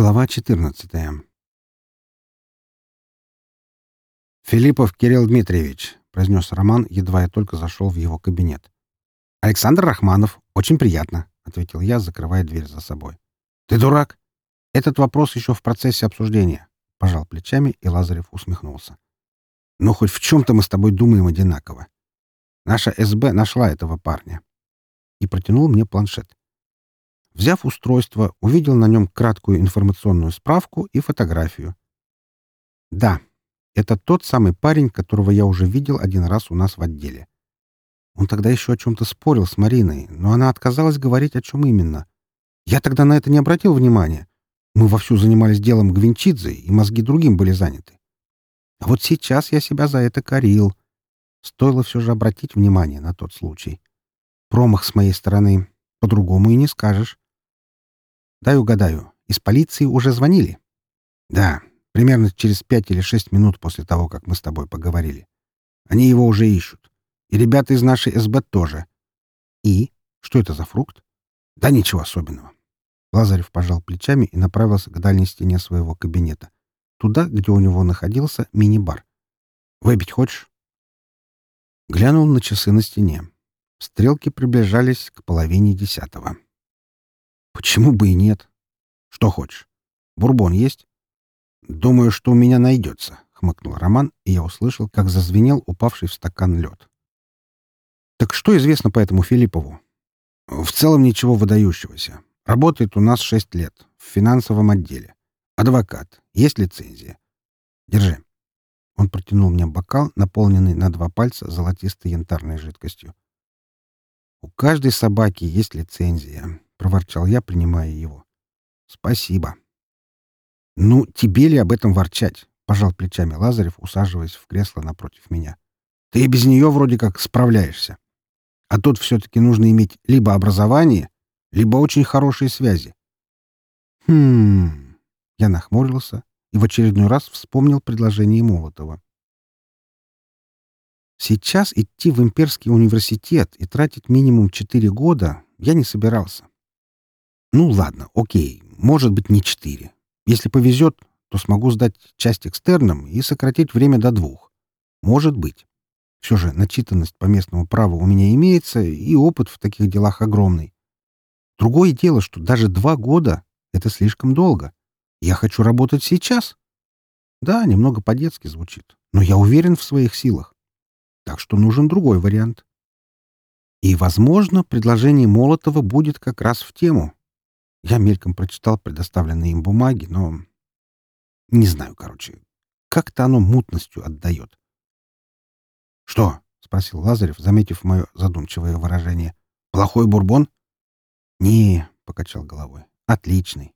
Глава 14. «Филиппов Кирилл Дмитриевич», — произнес Роман, едва я только зашел в его кабинет. «Александр Рахманов. Очень приятно», — ответил я, закрывая дверь за собой. «Ты дурак? Этот вопрос еще в процессе обсуждения», — пожал плечами, и Лазарев усмехнулся. «Ну, хоть в чем-то мы с тобой думаем одинаково. Наша СБ нашла этого парня». И протянул мне планшет. Взяв устройство, увидел на нем краткую информационную справку и фотографию. Да, это тот самый парень, которого я уже видел один раз у нас в отделе. Он тогда еще о чем-то спорил с Мариной, но она отказалась говорить, о чем именно. Я тогда на это не обратил внимания. Мы вовсю занимались делом Гвинчидзе, и мозги другим были заняты. А вот сейчас я себя за это корил. Стоило все же обратить внимание на тот случай. Промах с моей стороны. По-другому и не скажешь. Дай угадаю, из полиции уже звонили? Да, примерно через пять или шесть минут после того, как мы с тобой поговорили. Они его уже ищут. И ребята из нашей СБ тоже. И? Что это за фрукт? Да ничего особенного. Лазарев пожал плечами и направился к дальней стене своего кабинета. Туда, где у него находился мини-бар. «Выпить хочешь?» Глянул на часы на стене. Стрелки приближались к половине десятого. Почему бы и нет? Что хочешь? Бурбон есть? Думаю, что у меня найдется, хмыкнул Роман, и я услышал, как зазвенел упавший в стакан лед. Так что известно по этому Филиппову? В целом ничего выдающегося. Работает у нас шесть лет. В финансовом отделе. Адвокат. Есть лицензия. Держи. Он протянул мне бокал, наполненный на два пальца золотистой янтарной жидкостью. У каждой собаки есть лицензия проворчал я, принимая его. Спасибо. Ну, тебе ли об этом ворчать? пожал плечами Лазарев, усаживаясь в кресло напротив меня. Ты без нее вроде как справляешься. А тут все-таки нужно иметь либо образование, либо очень хорошие связи. Хм. Я нахмурился и в очередной раз вспомнил предложение Молотова. Сейчас идти в имперский университет и тратить минимум четыре года я не собирался. Ну ладно, окей, может быть не четыре. Если повезет, то смогу сдать часть экстерном и сократить время до двух. Может быть. Все же начитанность по местному праву у меня имеется, и опыт в таких делах огромный. Другое дело, что даже два года — это слишком долго. Я хочу работать сейчас. Да, немного по-детски звучит, но я уверен в своих силах. Так что нужен другой вариант. И, возможно, предложение Молотова будет как раз в тему. Я мельком прочитал предоставленные им бумаги, но... Не знаю, короче. Как-то оно мутностью отдает. «Что?» — спросил Лазарев, заметив мое задумчивое выражение. «Плохой бурбон?» «Не», — покачал головой. «Отличный».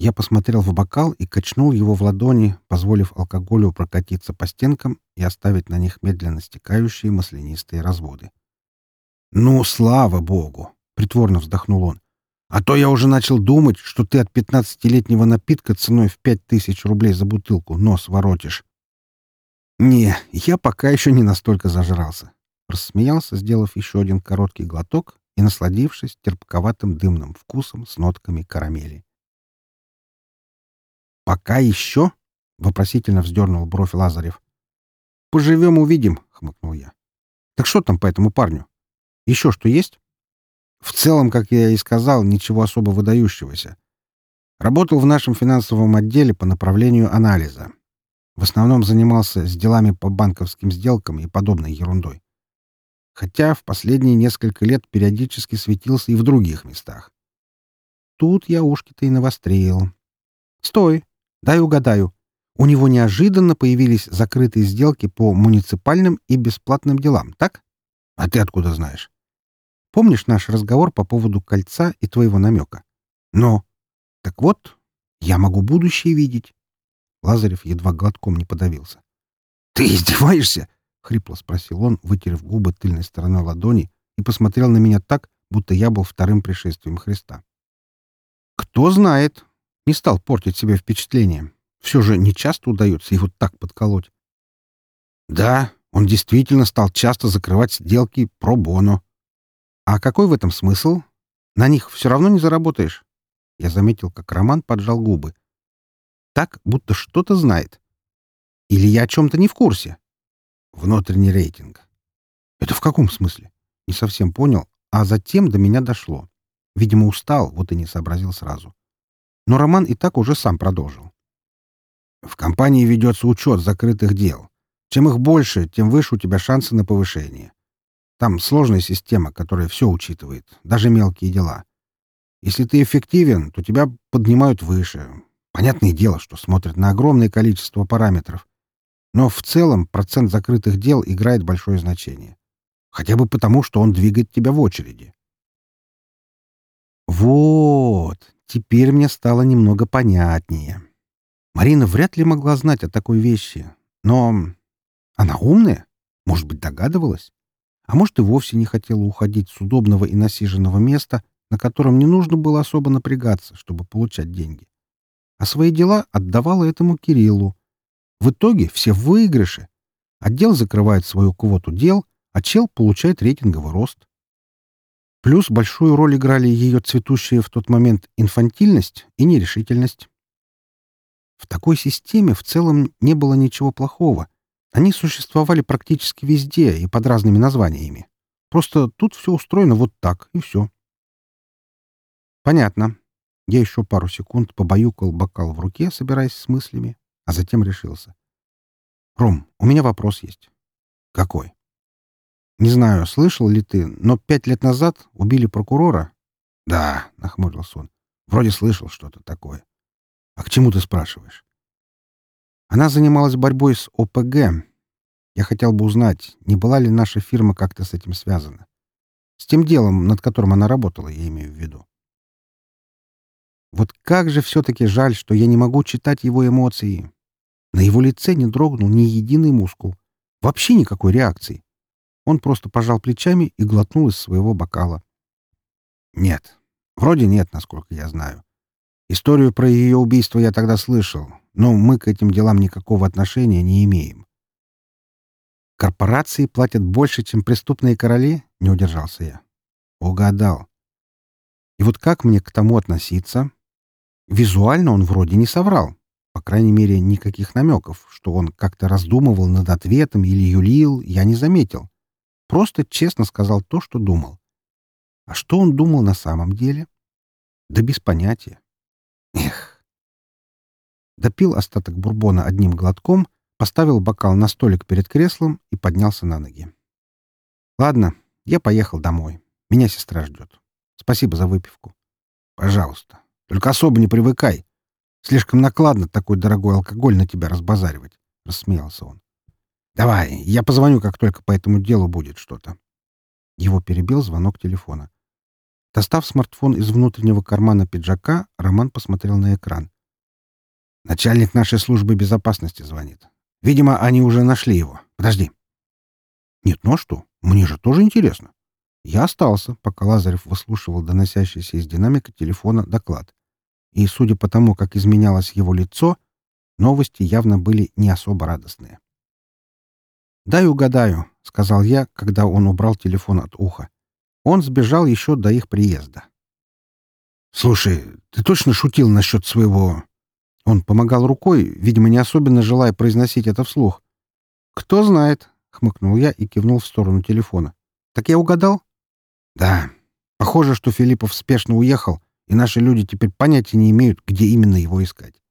Я посмотрел в бокал и качнул его в ладони, позволив алкоголю прокатиться по стенкам и оставить на них медленно стекающие маслянистые разводы. «Ну, слава богу!» — притворно вздохнул он. А то я уже начал думать, что ты от пятнадцатилетнего напитка ценой в пять тысяч рублей за бутылку нос воротишь. Не, я пока еще не настолько зажрался. Рассмеялся, сделав еще один короткий глоток и насладившись терпковатым дымным вкусом с нотками карамели. «Пока еще?» — вопросительно вздернул бровь Лазарев. «Поживем — увидим», — хмыкнул я. «Так что там по этому парню? Еще что есть?» В целом, как я и сказал, ничего особо выдающегося. Работал в нашем финансовом отделе по направлению анализа. В основном занимался с делами по банковским сделкам и подобной ерундой. Хотя в последние несколько лет периодически светился и в других местах. Тут я ушки-то и навострил. «Стой! Дай угадаю. У него неожиданно появились закрытые сделки по муниципальным и бесплатным делам, так? А ты откуда знаешь?» Помнишь наш разговор по поводу кольца и твоего намека? Но... Так вот, я могу будущее видеть. Лазарев едва глотком не подавился. «Ты издеваешься?» — хрипло спросил он, вытерев губы тыльной стороной ладони и посмотрел на меня так, будто я был вторым пришествием Христа. «Кто знает?» Не стал портить себе впечатление. Все же не часто удается его так подколоть. Да, он действительно стал часто закрывать сделки про боно. А какой в этом смысл? На них все равно не заработаешь. Я заметил, как Роман поджал губы. Так, будто что-то знает. Или я о чем-то не в курсе? Внутренний рейтинг. Это в каком смысле? Не совсем понял, а затем до меня дошло. Видимо, устал, вот и не сообразил сразу. Но Роман и так уже сам продолжил. В компании ведется учет закрытых дел. Чем их больше, тем выше у тебя шансы на повышение. Там сложная система, которая все учитывает, даже мелкие дела. Если ты эффективен, то тебя поднимают выше. Понятное дело, что смотрят на огромное количество параметров. Но в целом процент закрытых дел играет большое значение. Хотя бы потому, что он двигает тебя в очереди. Вот, теперь мне стало немного понятнее. Марина вряд ли могла знать о такой вещи. Но она умная? Может быть, догадывалась? А может, и вовсе не хотела уходить с удобного и насиженного места, на котором не нужно было особо напрягаться, чтобы получать деньги. А свои дела отдавала этому Кириллу. В итоге все в выигрыше. Отдел закрывает свою квоту дел, а чел получает рейтинговый рост. Плюс большую роль играли ее цветущая в тот момент инфантильность и нерешительность. В такой системе в целом не было ничего плохого. Они существовали практически везде и под разными названиями. Просто тут все устроено вот так, и все. Понятно. Я еще пару секунд побаюкал бокал в руке, собираясь с мыслями, а затем решился. «Ром, у меня вопрос есть». «Какой?» «Не знаю, слышал ли ты, но пять лет назад убили прокурора?» «Да», — нахмурился он. «Вроде слышал что-то такое. «А к чему ты спрашиваешь?» «Она занималась борьбой с ОПГ. Я хотел бы узнать, не была ли наша фирма как-то с этим связана. С тем делом, над которым она работала, я имею в виду. Вот как же все-таки жаль, что я не могу читать его эмоции. На его лице не дрогнул ни единый мускул. Вообще никакой реакции. Он просто пожал плечами и глотнул из своего бокала. Нет. Вроде нет, насколько я знаю. Историю про ее убийство я тогда слышал, но мы к этим делам никакого отношения не имеем. «Корпорации платят больше, чем преступные короли?» — не удержался я. Угадал. И вот как мне к тому относиться? Визуально он вроде не соврал. По крайней мере, никаких намеков, что он как-то раздумывал над ответом или юлил, я не заметил. Просто честно сказал то, что думал. А что он думал на самом деле? Да без понятия. Эх. Допил остаток бурбона одним глотком, поставил бокал на столик перед креслом и поднялся на ноги. Ладно, я поехал домой. Меня сестра ждет. Спасибо за выпивку. Пожалуйста. Только особо не привыкай. Слишком накладно такой дорогой алкоголь на тебя разбазаривать, — рассмеялся он. Давай, я позвоню, как только по этому делу будет что-то. Его перебил звонок телефона. Достав смартфон из внутреннего кармана пиджака, Роман посмотрел на экран. «Начальник нашей службы безопасности звонит. Видимо, они уже нашли его. Подожди». «Нет, ну а что? Мне же тоже интересно». Я остался, пока Лазарев выслушивал доносящийся из динамика телефона доклад. И, судя по тому, как изменялось его лицо, новости явно были не особо радостные. «Дай угадаю», — сказал я, когда он убрал телефон от уха. Он сбежал еще до их приезда. «Слушай, ты точно шутил насчет своего...» Он помогал рукой, видимо, не особенно желая произносить это вслух. «Кто знает», — хмыкнул я и кивнул в сторону телефона. «Так я угадал?» «Да. Похоже, что Филиппов спешно уехал, и наши люди теперь понятия не имеют, где именно его искать».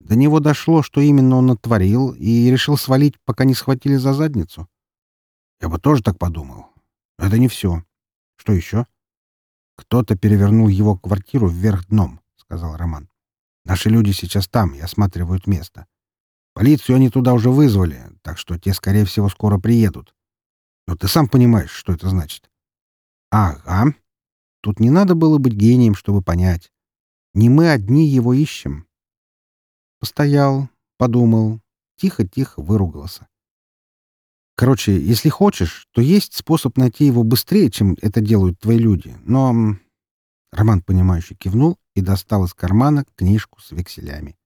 До него дошло, что именно он натворил, и решил свалить, пока не схватили за задницу. Я бы тоже так подумал. Это не все. Что еще? Кто-то перевернул его квартиру вверх дном, сказал Роман. Наши люди сейчас там и осматривают место. Полицию они туда уже вызвали, так что те, скорее всего, скоро приедут. Но ты сам понимаешь, что это значит. Ага. Тут не надо было быть гением, чтобы понять. Не мы одни его ищем. Постоял, подумал, тихо-тихо выругался. Короче, если хочешь, то есть способ найти его быстрее, чем это делают твои люди. Но...» Роман, понимающе кивнул и достал из кармана книжку с векселями.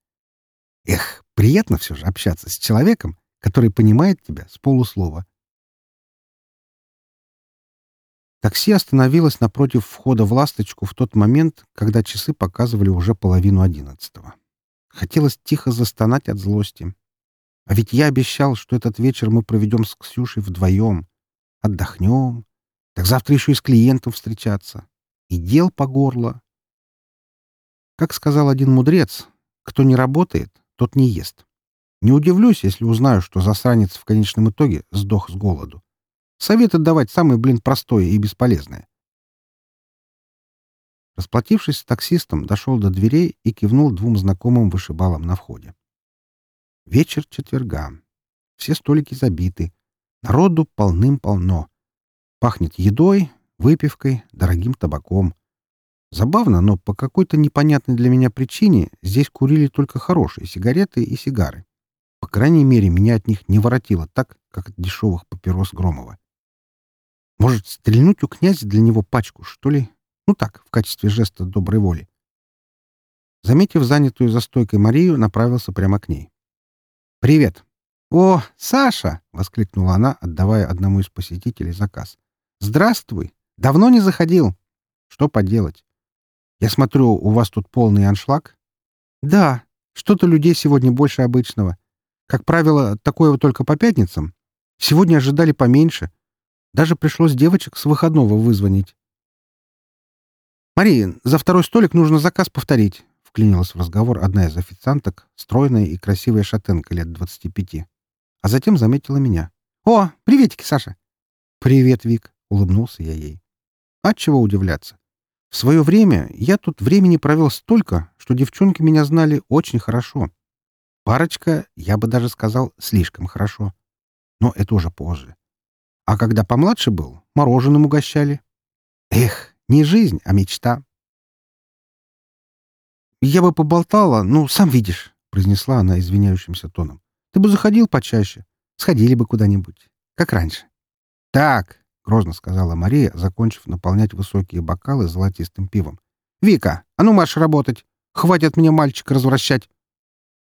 «Эх, приятно все же общаться с человеком, который понимает тебя с полуслова. Такси остановилось напротив входа в «Ласточку» в тот момент, когда часы показывали уже половину одиннадцатого. Хотелось тихо застонать от злости. А ведь я обещал, что этот вечер мы проведем с Ксюшей вдвоем. Отдохнем. Так завтра еще и с клиентом встречаться. И дел по горло. Как сказал один мудрец, кто не работает, тот не ест. Не удивлюсь, если узнаю, что засранец в конечном итоге сдох с голоду. Советы давать самое, блин, простое и бесполезное. Расплатившись с таксистом, дошел до дверей и кивнул двум знакомым вышибалам на входе. Вечер четверга. Все столики забиты. Народу полным-полно. Пахнет едой, выпивкой, дорогим табаком. Забавно, но по какой-то непонятной для меня причине здесь курили только хорошие сигареты и сигары. По крайней мере, меня от них не воротило так, как от дешевых папирос Громова. Может, стрельнуть у князя для него пачку, что ли? Ну так, в качестве жеста доброй воли. Заметив занятую за стойкой Марию, направился прямо к ней. «Привет!» «О, Саша!» — воскликнула она, отдавая одному из посетителей заказ. «Здравствуй! Давно не заходил. Что поделать? Я смотрю, у вас тут полный аншлаг?» «Да, что-то людей сегодня больше обычного. Как правило, такое вот только по пятницам. Сегодня ожидали поменьше. Даже пришлось девочек с выходного вызвонить. «Мария, за второй столик нужно заказ повторить», — вклинилась в разговор одна из официанток, стройная и красивая шатенка лет двадцати пяти. А затем заметила меня. «О, приветики, Саша!» «Привет, Вик», — улыбнулся я ей. «А чего удивляться? В свое время я тут времени провел столько, что девчонки меня знали очень хорошо. Парочка, я бы даже сказал, слишком хорошо. Но это уже позже. А когда помладше был, мороженым угощали. Эх, не жизнь, а мечта. «Я бы поболтала, ну, сам видишь», — произнесла она извиняющимся тоном. «Ты бы заходил почаще. Сходили бы куда-нибудь. Как раньше». «Так», — грозно сказала Мария, закончив наполнять высокие бокалы золотистым пивом. «Вика, а ну марш работать! Хватит меня мальчика развращать!»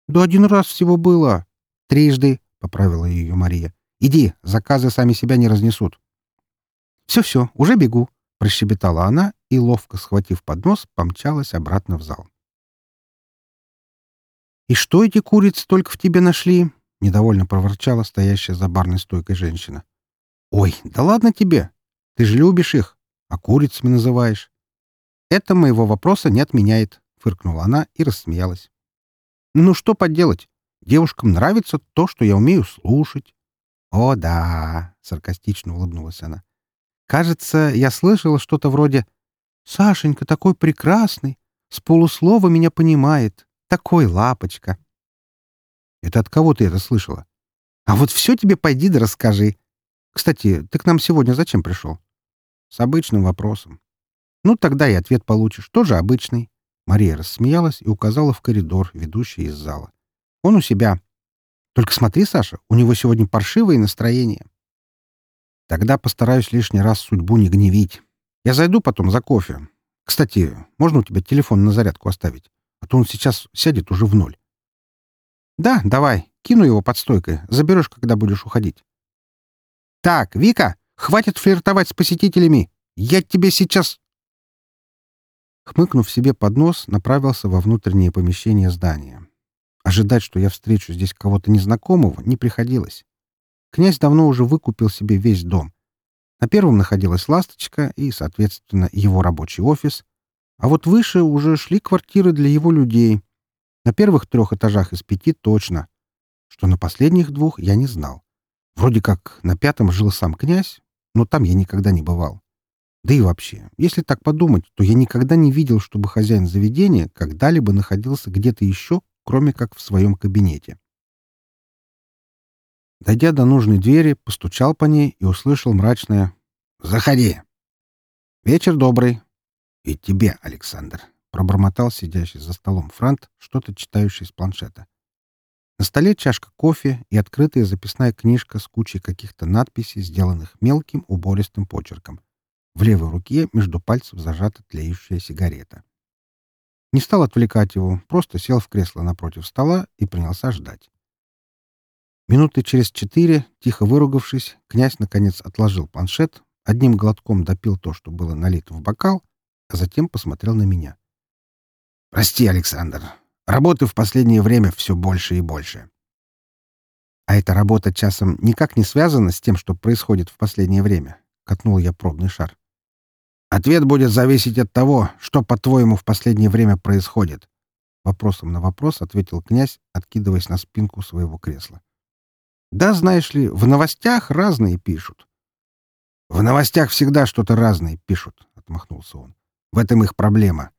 «Да один раз всего было!» «Трижды», — поправила ее Мария. Иди, заказы сами себя не разнесут. Все-все, уже бегу, прощебетала она и, ловко схватив поднос, помчалась обратно в зал. «И что эти курицы только в тебе нашли?» — недовольно проворчала стоящая за барной стойкой женщина. «Ой, да ладно тебе! Ты же любишь их, а курицами называешь». «Это моего вопроса не отменяет», — фыркнула она и рассмеялась. «Ну что поделать? Девушкам нравится то, что я умею слушать, «О, да!» — саркастично улыбнулась она. «Кажется, я слышала что-то вроде «Сашенька такой прекрасный, с полуслова меня понимает, такой лапочка». «Это от кого ты это слышала?» «А вот все тебе пойди да расскажи. Кстати, ты к нам сегодня зачем пришел?» «С обычным вопросом». «Ну, тогда и ответ получишь, тоже обычный». Мария рассмеялась и указала в коридор, ведущий из зала. «Он у себя. Только смотри, Саша, у него сегодня паршивое настроение. Тогда постараюсь лишний раз судьбу не гневить. Я зайду потом за кофе. Кстати, можно у тебя телефон на зарядку оставить? А то он сейчас сядет уже в ноль. Да, давай. Кину его под стойкой. Заберешь, когда будешь уходить. Так, Вика, хватит флиртовать с посетителями. Я тебе сейчас... Хмыкнув себе под нос, направился во внутреннее помещение здания. Ожидать, что я встречу здесь кого-то незнакомого, не приходилось. Князь давно уже выкупил себе весь дом. На первом находилась «Ласточка» и, соответственно, его рабочий офис, а вот выше уже шли квартиры для его людей. На первых трех этажах из пяти точно. Что на последних двух я не знал. Вроде как на пятом жил сам князь, но там я никогда не бывал. Да и вообще, если так подумать, то я никогда не видел, чтобы хозяин заведения когда-либо находился где-то еще, кроме как в своем кабинете. Дойдя до нужной двери, постучал по ней и услышал мрачное «Заходи!» «Вечер добрый!» «И тебе, Александр!» — пробормотал сидящий за столом Франт, что-то читающий с планшета. На столе чашка кофе и открытая записная книжка с кучей каких-то надписей, сделанных мелким убористым почерком. В левой руке между пальцев зажата тлеющая сигарета. Не стал отвлекать его, просто сел в кресло напротив стола и принялся ждать. Минуты через четыре, тихо выругавшись, князь наконец отложил планшет, одним глотком допил то, что было налито в бокал, а затем посмотрел на меня. «Прости, Александр. Работы в последнее время все больше и больше». «А эта работа часом никак не связана с тем, что происходит в последнее время?» — катнул я пробный шар. «Ответ будет зависеть от того, что, по-твоему, в последнее время происходит». Вопросом на вопрос ответил князь, откидываясь на спинку своего кресла. «Да, знаешь ли, в новостях разные пишут». «В новостях всегда что-то разное пишут», — отмахнулся он. «В этом их проблема.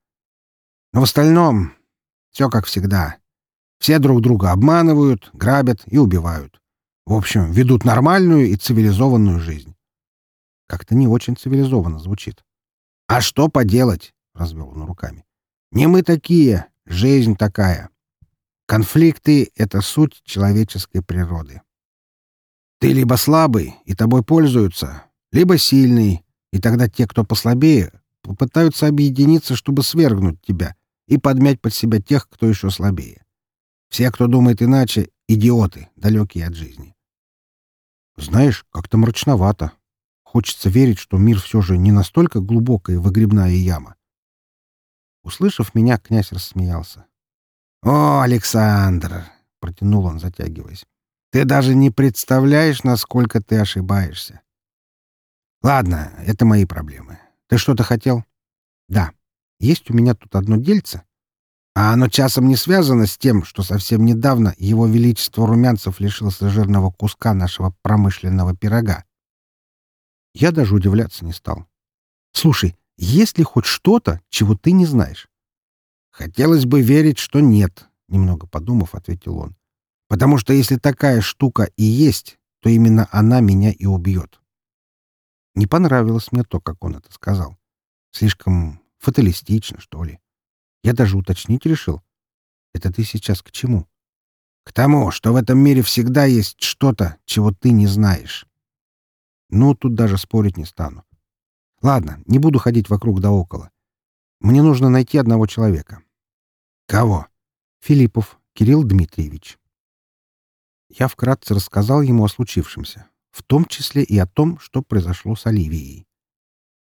Но в остальном все как всегда. Все друг друга обманывают, грабят и убивают. В общем, ведут нормальную и цивилизованную жизнь. Как-то не очень цивилизованно звучит. «А что поделать?» — развел он руками. «Не мы такие, жизнь такая. Конфликты — это суть человеческой природы. Ты либо слабый, и тобой пользуются, либо сильный, и тогда те, кто послабее, попытаются объединиться, чтобы свергнуть тебя и подмять под себя тех, кто еще слабее. Все, кто думает иначе, — идиоты, далекие от жизни. Знаешь, как-то мрачновато. Хочется верить, что мир все же не настолько глубокая выгребная яма. Услышав меня, князь рассмеялся. «О, Александр!» — протянул он, затягиваясь. «Ты даже не представляешь, насколько ты ошибаешься. Ладно, это мои проблемы. Ты что-то хотел?» «Да. Есть у меня тут одно дельце. А оно часом не связано с тем, что совсем недавно его величество Румянцев лишился жирного куска нашего промышленного пирога. Я даже удивляться не стал. Слушай, есть ли хоть что-то, чего ты не знаешь? Хотелось бы верить, что нет, немного подумав, ответил он. Потому что если такая штука и есть, то именно она меня и убьет. Не понравилось мне то, как он это сказал. Слишком Фаталистично, что ли. Я даже уточнить решил. Это ты сейчас к чему? К тому, что в этом мире всегда есть что-то, чего ты не знаешь. Ну, тут даже спорить не стану. Ладно, не буду ходить вокруг да около. Мне нужно найти одного человека. Кого? Филиппов Кирилл Дмитриевич. Я вкратце рассказал ему о случившемся, в том числе и о том, что произошло с Оливией.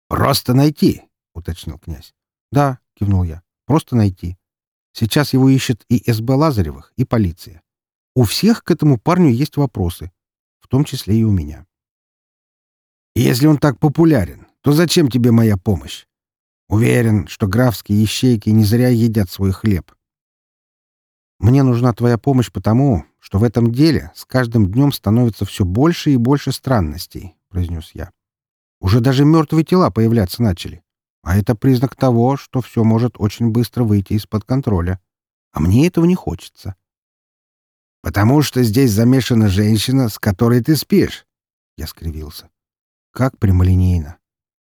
«Просто найти!» — уточнил князь. «Да», — кивнул я, — «просто найти. Сейчас его ищет и СБ Лазаревых, и полиция. У всех к этому парню есть вопросы, в том числе и у меня». «Если он так популярен, то зачем тебе моя помощь? Уверен, что графские ищейки не зря едят свой хлеб». «Мне нужна твоя помощь потому, что в этом деле с каждым днем становится все больше и больше странностей», — произнес я. «Уже даже мертвые тела появляться начали. А это признак того, что все может очень быстро выйти из-под контроля. А мне этого не хочется. «Потому что здесь замешана женщина, с которой ты спишь», — я скривился. «Как прямолинейно.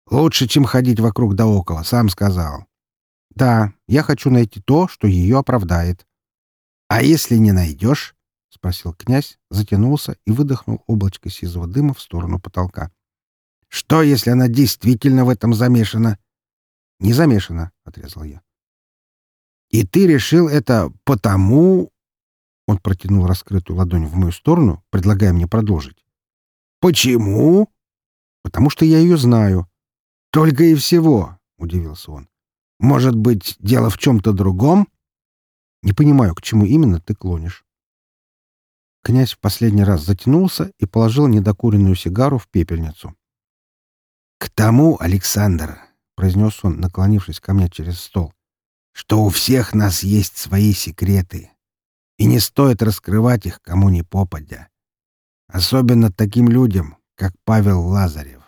Лучше, чем ходить вокруг да около, сам сказал». «Да, я хочу найти то, что ее оправдает». «А если не найдешь?» — спросил князь, затянулся и выдохнул облачко сизого дыма в сторону потолка. «Что, если она действительно в этом замешана?» «Не замешана», — отрезал я. «И ты решил это потому...» Он протянул раскрытую ладонь в мою сторону, предлагая мне продолжить. «Почему?» «Потому что я ее знаю». «Только и всего», — удивился он. «Может быть, дело в чем-то другом?» «Не понимаю, к чему именно ты клонишь». Князь в последний раз затянулся и положил недокуренную сигару в пепельницу. «К тому, Александр, — произнес он, наклонившись ко мне через стол, — что у всех нас есть свои секреты, и не стоит раскрывать их кому ни попадя. Особенно таким людям, как Павел Лазарев.